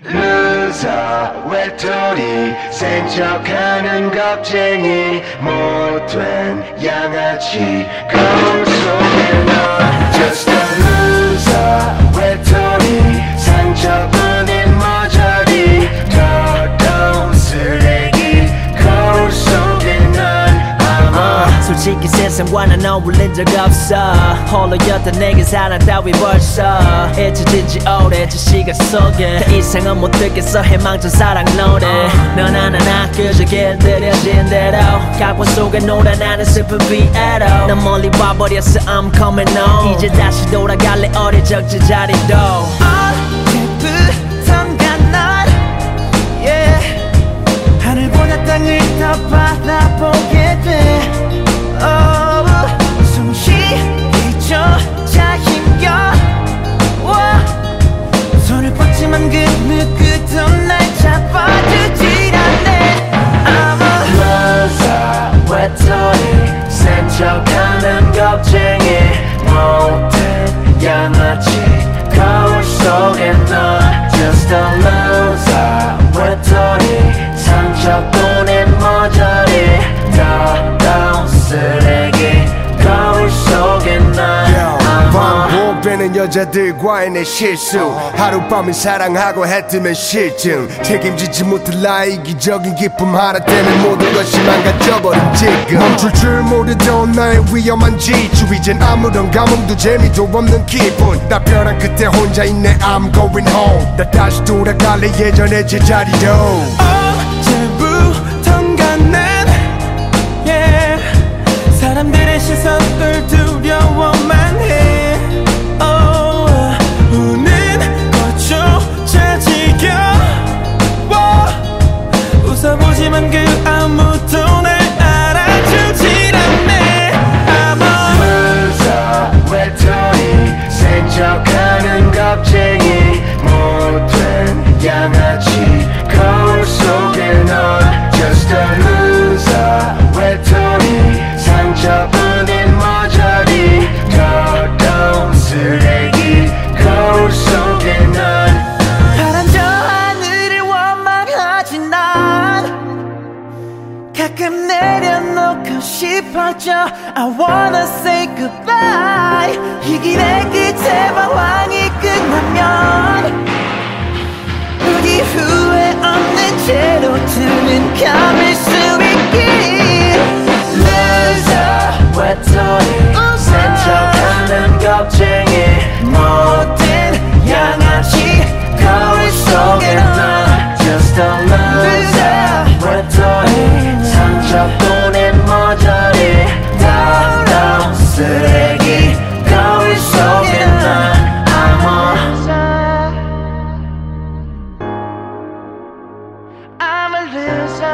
Loser 외톨이 센척하는 겁쟁이 못된 양아치 거울 속에 넌 Just a loser 외톨이 상처뿐인 머저리 더러운 쓰레기 거울 속에 넌 아마 솔직히 세상과는 어울린 적 없어 홀로였던 내게 사랑 따위 벌써 잊혀진 지 오래 저 시간 속에. 더 이상은 못 듣겠어. 해망전 사랑 노래. 넌 하나나 그저 길들여진 대로. 각본 속에 놀아 나는 슬픈 비애로. 난 멀리 와버렸어. I'm coming home. 이제 다시 돌아갈래. 어릴 적 제자리도. 언제부턴가 난 yeah. 하늘보다 땅을 더 바라보게 돼 반복되는 여자들과의 내 실수. 하룻밤을 사랑하고 해뜨면 실증. 책임지지 못할 나의 이기적인 기쁨 하나 때문에 모든 것이 망가져버린 지금. 멈출 줄 모르던 나의 위험한 지주. 이젠 아무런 감흥도 재미도 없는 기분. 나 벼랑 끝에 혼자 있네. I'm going home. 나 다시 돌아갈래. 예전의 제자리로. 언제부턴가 난 yeah. 사람들의 시선을 내려놓고 싶어져. I wanna say goodbye. 이 길의 끝에 방황이 끝나면 우리 후회 없는 채로 두는 감을 is